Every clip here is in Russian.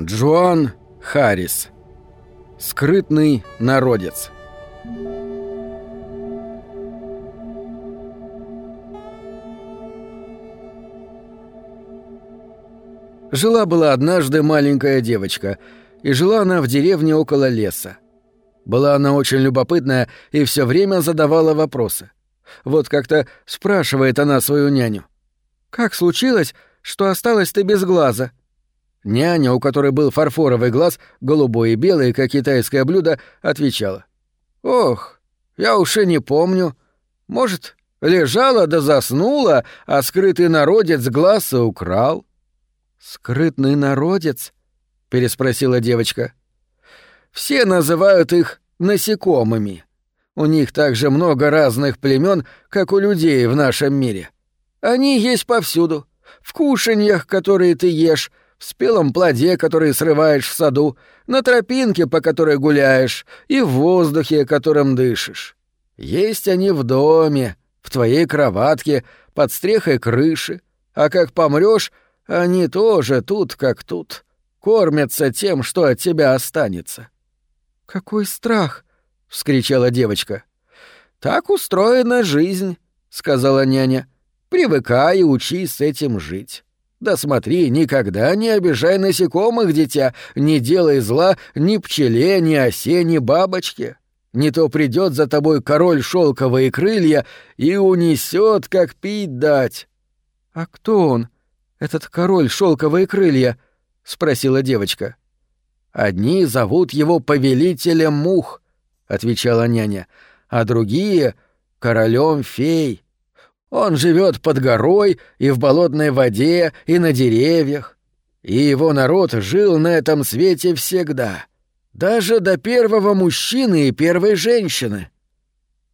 Джоан Харрис. Скрытный народец. Жила-была однажды маленькая девочка, и жила она в деревне около леса. Была она очень любопытная и все время задавала вопросы. Вот как-то спрашивает она свою няню. «Как случилось, что осталась ты без глаза?» Няня, у которой был фарфоровый глаз, голубой и белый, как китайское блюдо, отвечала. «Ох, я уж и не помню. Может, лежала да заснула, а скрытый народец глаз украл». «Скрытный народец?» — переспросила девочка. «Все называют их насекомыми. У них также много разных племен, как у людей в нашем мире. Они есть повсюду. В кушаньях, которые ты ешь, в спелом плоде, который срываешь в саду, на тропинке, по которой гуляешь, и в воздухе, которым дышишь. Есть они в доме, в твоей кроватке, под стрехой крыши, а как помрешь, они тоже тут как тут, кормятся тем, что от тебя останется. «Какой страх!» — вскричала девочка. «Так устроена жизнь», — сказала няня. «Привыкай и учись с этим жить». Да смотри, никогда не обижай насекомых, дитя, не делай зла ни пчеле, ни осе, ни бабочке. Не то придет за тобой король шелковые крылья и унесет, как пить дать. — А кто он, этот король шелковые крылья? — спросила девочка. — Одни зовут его повелителем мух, — отвечала няня, — а другие — королем фей. — он живет под горой и в болотной воде, и на деревьях. И его народ жил на этом свете всегда. Даже до первого мужчины и первой женщины.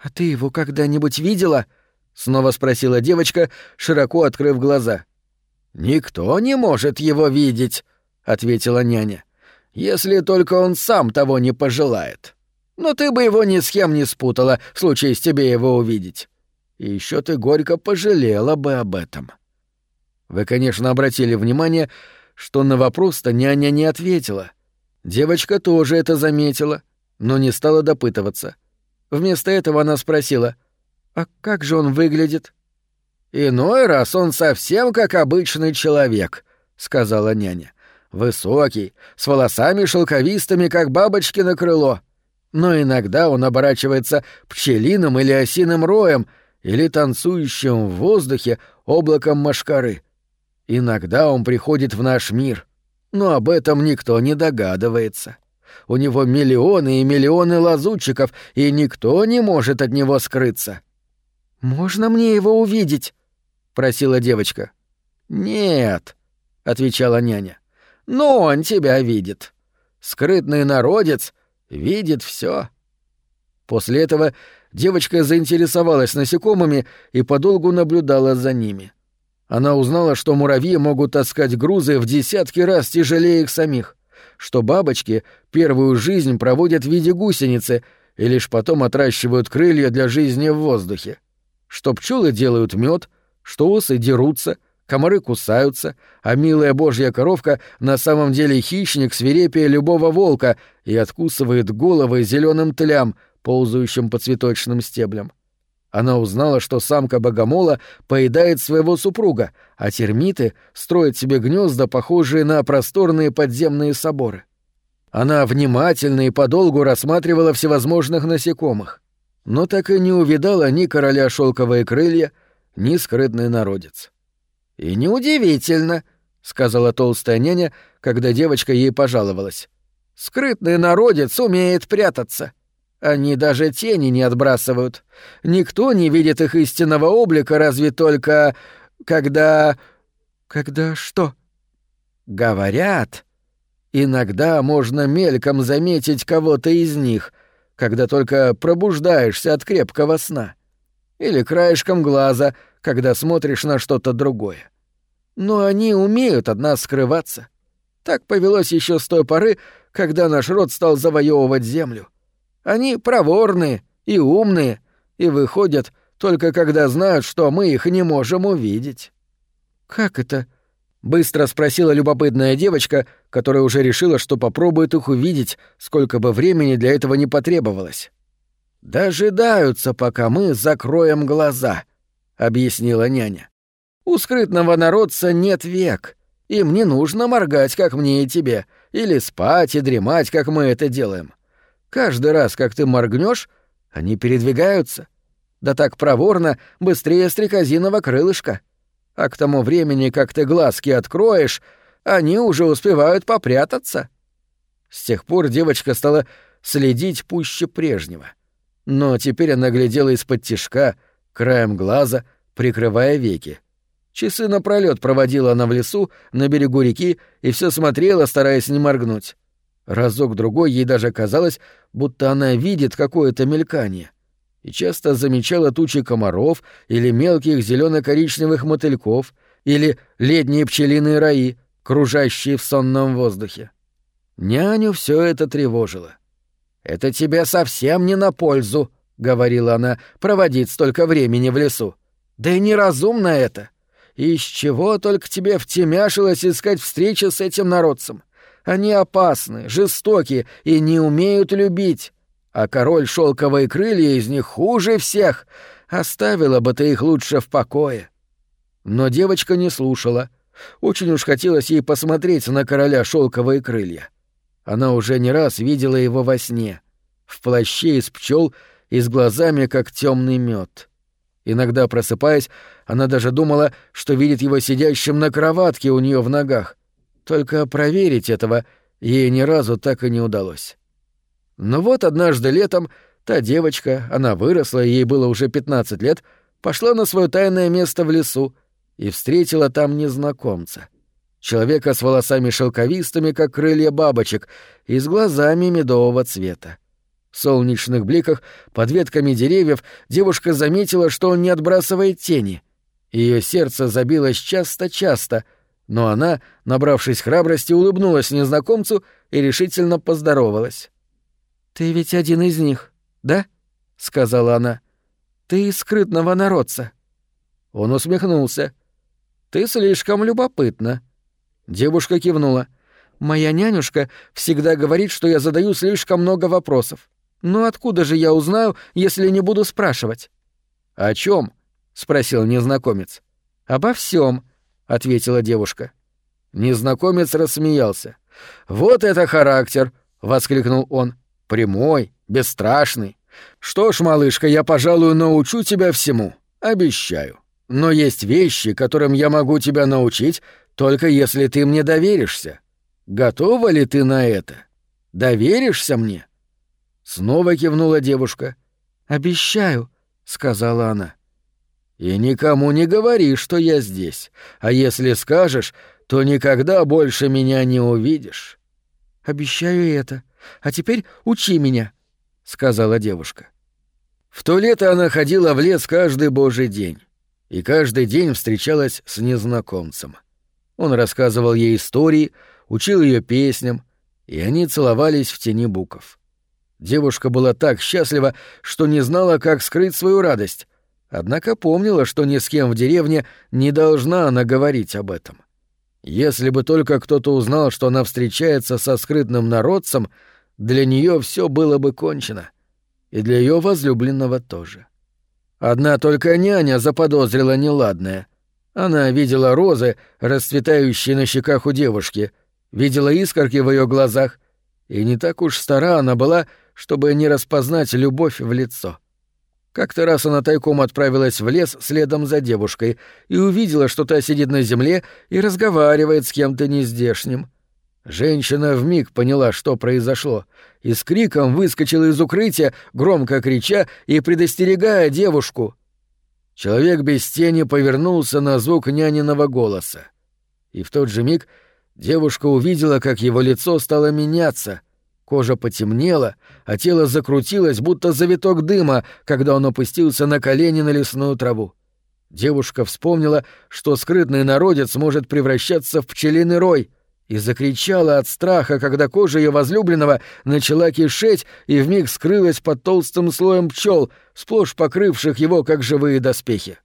«А ты его когда-нибудь видела?» — снова спросила девочка, широко открыв глаза. «Никто не может его видеть», — ответила няня. «Если только он сам того не пожелает. Но ты бы его ни с кем не спутала, в случае с тебе его увидеть. И еще ты горько пожалела бы об этом. Вы, конечно, обратили внимание, что на вопрос-то няня не ответила. Девочка тоже это заметила, но не стала допытываться. Вместо этого она спросила, «А как же он выглядит?» «Иной раз он совсем как обычный человек», — сказала няня. «Высокий, с волосами шелковистыми, как бабочки на крыло. Но иногда он оборачивается пчелиным или осиным роем, или танцующим в воздухе облаком машкары. Иногда он приходит в наш мир, но об этом никто не догадывается. У него миллионы и миллионы лазутчиков, и никто не может от него скрыться. «Можно мне его увидеть?» — просила девочка. «Нет», — отвечала няня, — «но он тебя видит. Скрытный народец видит все. После этого девочка заинтересовалась насекомыми и подолгу наблюдала за ними. Она узнала, что муравьи могут таскать грузы в десятки раз тяжелее их самих, что бабочки первую жизнь проводят в виде гусеницы и лишь потом отращивают крылья для жизни в воздухе, что пчелы делают мед, что осы дерутся, комары кусаются, а милая божья коровка на самом деле хищник свирепее любого волка и откусывает головы зеленым тлям — ползающим по цветочным стеблям. Она узнала, что самка богомола поедает своего супруга, а термиты строят себе гнезда, похожие на просторные подземные соборы. Она внимательно и подолгу рассматривала всевозможных насекомых, но так и не увидала ни короля шелковые крылья, ни скрытный народец. «И неудивительно», — сказала толстая няня, когда девочка ей пожаловалась. «Скрытный народец умеет прятаться. Они даже тени не отбрасывают. Никто не видит их истинного облика, разве только... когда... Когда что? Говорят. Иногда можно мельком заметить кого-то из них, когда только пробуждаешься от крепкого сна. Или краешком глаза, когда смотришь на что-то другое. Но они умеют от нас скрываться. Так повелось еще с той поры, когда наш род стал завоевывать землю. — они проворные и умные, и выходят только когда знают, что мы их не можем увидеть». «Как это? — быстро спросила любопытная девочка, которая уже решила, что попробует их увидеть, сколько бы времени для этого не потребовалось. «Дожидаются, пока мы закроем глаза», — объяснила няня. «У скрытного народца нет век. Им не нужно моргать, как мне и тебе, или спать и дремать, как мы это делаем. Каждый раз, как ты моргнешь, они передвигаются. Да так проворно, быстрее стрекозиного крылышка. А к тому времени, как ты глазки откроешь, они уже успевают попрятаться». С тех пор девочка стала следить пуще прежнего. Но теперь она глядела из-под тишка, краем глаза, прикрывая веки. Часы напролёт проводила она в лесу, на берегу реки, и все смотрела, стараясь не моргнуть. Разок-другой ей даже казалось, будто она видит какое-то мелькание. И часто замечала тучи комаров или мелких зелено коричневых мотыльков, или летние пчелиные раи, кружащие в сонном воздухе. Няню все это тревожило. «Это тебе совсем не на пользу», — говорила она, — «проводить столько времени в лесу. Да и неразумно это. Из чего только тебе втемяшилось искать встречи с этим народцем? Они опасны, жестоки и не умеют любить. А король шелковые крылья из них хуже всех. Оставила бы ты их лучше в покое». Но девочка не слушала. Очень уж хотелось ей посмотреть на короля шелковые крылья. Она уже не раз видела его во сне, в плаще из пчел и с глазами, как темный мед. Иногда, просыпаясь, она даже думала, что видит его сидящим на кроватке у нее в ногах. Только проверить этого ей ни разу так и не удалось. Но вот однажды летом та девочка, она выросла, ей было уже 15 лет, пошла на свое тайное место в лесу и встретила там незнакомца — Человека с волосами шелковистыми, как крылья бабочек, и с глазами медового цвета. В солнечных бликах под ветками деревьев девушка заметила, что он не отбрасывает тени. Ее сердце забилось часто-часто, но она, набравшись храбрости, улыбнулась незнакомцу и решительно поздоровалась. «Ты ведь один из них, да?» — сказала она. «Ты из скрытного народца». Он усмехнулся. «Ты слишком любопытна», Девушка кивнула. «Моя нянюшка всегда говорит, что я задаю слишком много вопросов. Но откуда же я узнаю, если не буду спрашивать?» «О чем? спросил незнакомец. «Обо всем, ответила девушка. Незнакомец рассмеялся. «Вот это характер!» — воскликнул он. «Прямой, бесстрашный. Что ж, малышка, я, пожалуй, научу тебя всему. Обещаю. Но есть вещи, которым я могу тебя научить, только если ты мне доверишься. Готова ли ты на это? Доверишься мне?» Снова кивнула девушка. «Обещаю», — сказала она. «И никому не говори, что я здесь. А если скажешь, то никогда больше меня не увидишь». «Обещаю это. А теперь учи меня», — сказала девушка. В то лето она ходила в лес каждый божий день и каждый день встречалась с незнакомцем. Он рассказывал ей истории, учил ее песням, и они целовались в тени буков. Девушка была так счастлива, что не знала, как скрыть свою радость, однако помнила, что ни с кем в деревне не должна она говорить об этом. Если бы только кто-то узнал, что она встречается со скрытным народцем, для нее все было бы кончено. И для ее возлюбленного тоже. Одна только няня заподозрила неладное — она видела розы, расцветающие на щеках у девушки, видела искорки в ее глазах, и не так уж стара она была, чтобы не распознать любовь в лицо. Как-то раз она тайком отправилась в лес следом за девушкой и увидела, что та сидит на земле и разговаривает с кем-то нездешним. Женщина вмиг поняла, что произошло, и с криком выскочила из укрытия, громко крича и предостерегая девушку. Человек без тени повернулся на звук няниного голоса. И в тот же миг девушка увидела, как его лицо стало меняться. Кожа потемнела, а тело закрутилось, будто завиток дыма, когда он опустился на колени на лесную траву. Девушка вспомнила, что скрытный народец может превращаться в пчелиный рой — и закричала от страха, когда кожа ее возлюбленного начала кишеть и вмиг скрылась под толстым слоем пчел, сплошь покрывших его как живые доспехи.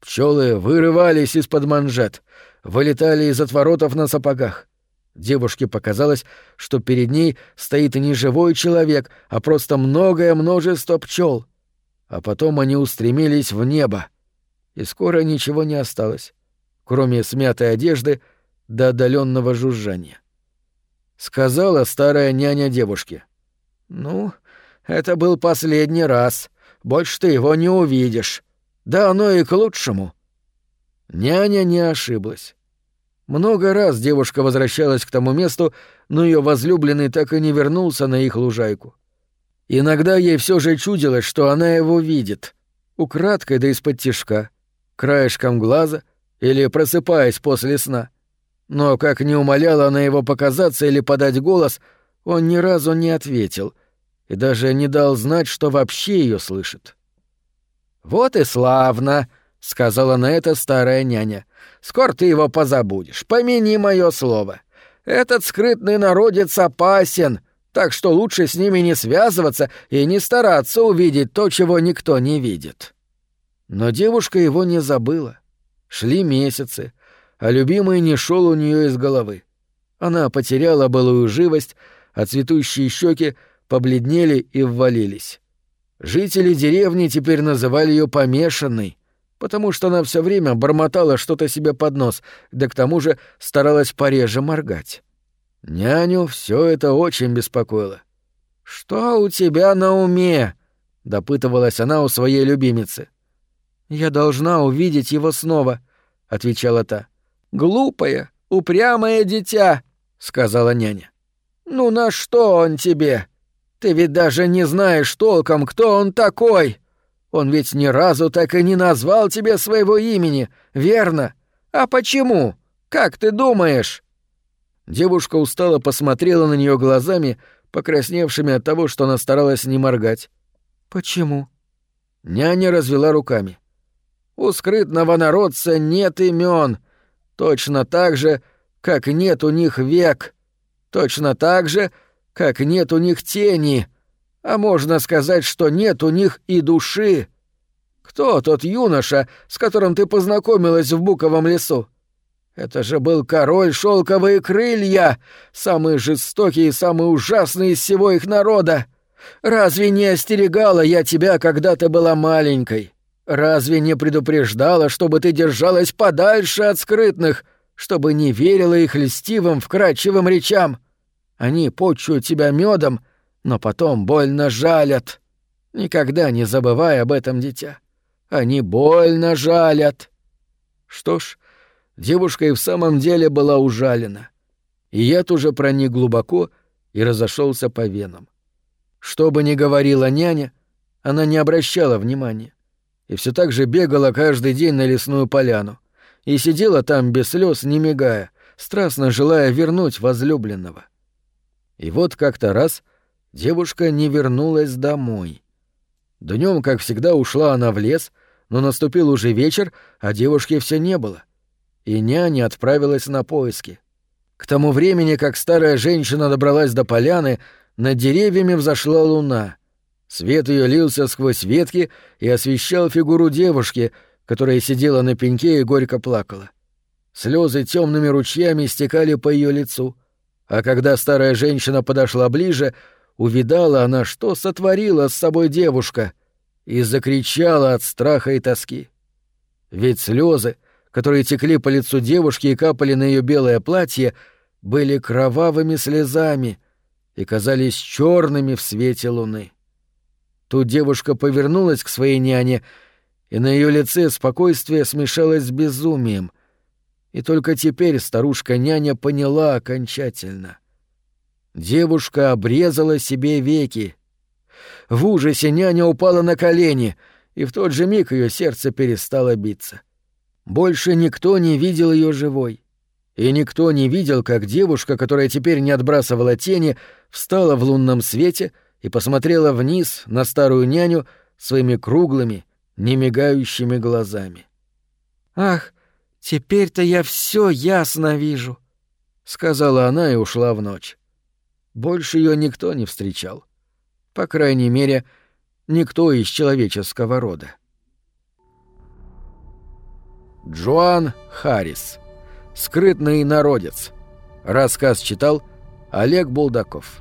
Пчелы вырывались из-под манжет, вылетали из отворотов на сапогах. Девушке показалось, что перед ней стоит не живой человек, а просто многое множество пчел. А потом они устремились в небо. И скоро ничего не осталось, кроме смятой одежды до отдаленного жужжания. Сказала старая няня девушке. «Ну, это был последний раз. Больше ты его не увидишь. Да оно и к лучшему». Няня не ошиблась. Много раз девушка возвращалась к тому месту, но ее возлюбленный так и не вернулся на их лужайку. Иногда ей все же чудилось, что она его видит. Украдкой да из-под тишка, краешком глаза или просыпаясь после сна. Но как не умоляла она его показаться или подать голос, он ни разу не ответил и даже не дал знать, что вообще ее слышит. «Вот и славно!» — сказала на это старая няня. «Скоро ты его позабудешь, помяни мое слово. Этот скрытный народец опасен, так что лучше с ними не связываться и не стараться увидеть то, чего никто не видит». Но девушка его не забыла. Шли месяцы, а любимый не шел у нее из головы. Она потеряла былую живость, а цветущие щеки побледнели и ввалились. Жители деревни теперь называли ее помешанной, потому что она все время бормотала что-то себе под нос, да к тому же старалась пореже моргать. Няню все это очень беспокоило. «Что у тебя на уме?» — допытывалась она у своей любимицы. «Я должна увидеть его снова», — отвечала та. «Глупое, упрямое дитя», — сказала няня. «Ну на что он тебе? Ты ведь даже не знаешь толком, кто он такой. Он ведь ни разу так и не назвал тебе своего имени, верно? А почему? Как ты думаешь?» Девушка устало посмотрела на нее глазами, покрасневшими от того, что она старалась не моргать. «Почему?» Няня развела руками. «У скрытного народца нет имен, точно так же, как нет у них век, точно так же, как нет у них тени, а можно сказать, что нет у них и души. Кто тот юноша, с которым ты познакомилась в Буковом лесу? Это же был король шелковые крылья, самый жестокий и самый ужасный из всего их народа. Разве не остерегала я тебя, когда ты была маленькой? Разве не предупреждала, чтобы ты держалась подальше от скрытных, чтобы не верила их льстивым, вкрадчивым речам? Они почуют тебя медом, но потом больно жалят. Никогда не забывай об этом, дитя. Они больно жалят. Что ж, Девушка и в самом деле была ужалена. И яд уже проник глубоко и разошелся по венам. Что бы ни говорила няня, она не обращала внимания. И все так же бегала каждый день на лесную поляну. И сидела там без слез, не мигая, страстно желая вернуть возлюбленного. И вот как-то раз девушка не вернулась домой. Днем, как всегда, ушла она в лес, но наступил уже вечер, а девушки все не было и няня отправилась на поиски. К тому времени, как старая женщина добралась до поляны, над деревьями взошла луна. Свет ее лился сквозь ветки и освещал фигуру девушки, которая сидела на пеньке и горько плакала. Слезы темными ручьями стекали по ее лицу, а когда старая женщина подошла ближе, увидала она, что сотворила с собой девушка, и закричала от страха и тоски. Ведь слезы — которые текли по лицу девушки и капали на ее белое платье, были кровавыми слезами и казались черными в свете луны. Тут девушка повернулась к своей няне, и на ее лице спокойствие смешалось с безумием. И только теперь старушка-няня поняла окончательно. Девушка обрезала себе веки. В ужасе няня упала на колени, и в тот же миг ее сердце перестало биться. Больше никто не видел ее живой. И никто не видел, как девушка, которая теперь не отбрасывала тени, встала в лунном свете и посмотрела вниз на старую няню своими круглыми, немигающими глазами. «Ах, теперь-то я все ясно вижу», — сказала она и ушла в ночь. Больше ее никто не встречал. По крайней мере, никто из человеческого рода. Джоан Харрис. Скрытный народец. Рассказ читал Олег Булдаков.